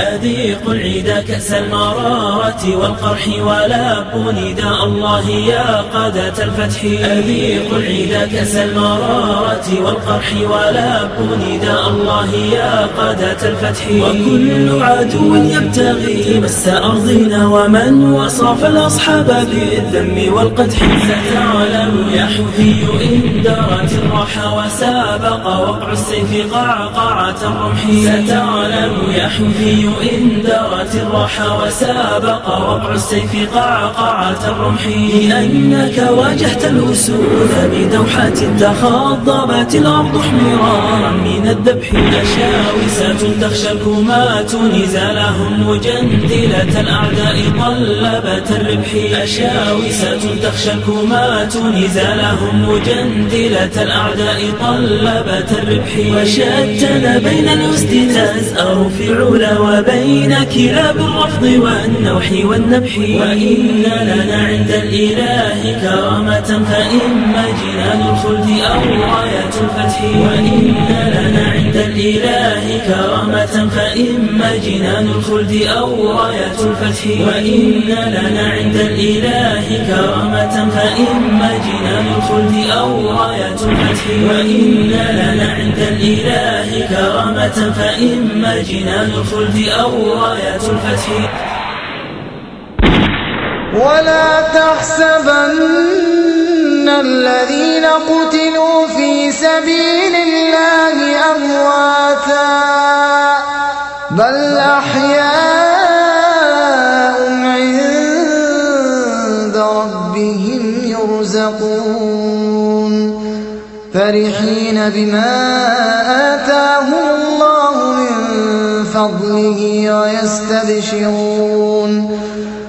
أذيق العيد كأس المرارة والقرح ولاب نداء الله يا قادة الفتح. أذيق العيد كأس المرارة والقرح ولاب نداء الله يا قادة الفتح. وكل عدو يبتغي مس أرضنا ومن وصف الأصحاب بالذم والقدح. ستعلم يا حفي إن درت الرحى وسابق وقع السيف قعقعة الرمح. ستعلم يا إن درت الرحى وسابق وقع السيف قعقعة الرمح. لأنك واجهت الأسود بدوحة تخضبت الأرض حمرارا من الذبح أشاوسة تخشى الكومات نزالهم مجندلة الأعداء طلبت الربح. أشاوسة تخشى الكومات نزالهم مجندلة الأعداء طلبت الربح. وشتن بين الوسط تزأر في علا وبين كلاب الرفض والنوح والنبح. وإن لنا عند الإله كرامة فإما جنان الخلد أو راية الفتح. وإن الإله كرامة فإما جنان الخلد أو راية الفتح وإن لنا عند الإله كرامة فإما جنان الخلد أو راية الفتح وإن لنا عند الإله كرامة فإما جنان الخلد أو راية الفتح. ولا تحسبن الذين قتلوا في سبيل الله أمواتا بل أحياء عند ربهم يرزقون. فرحين بما آتاهم الله من فضله ويستبشرون.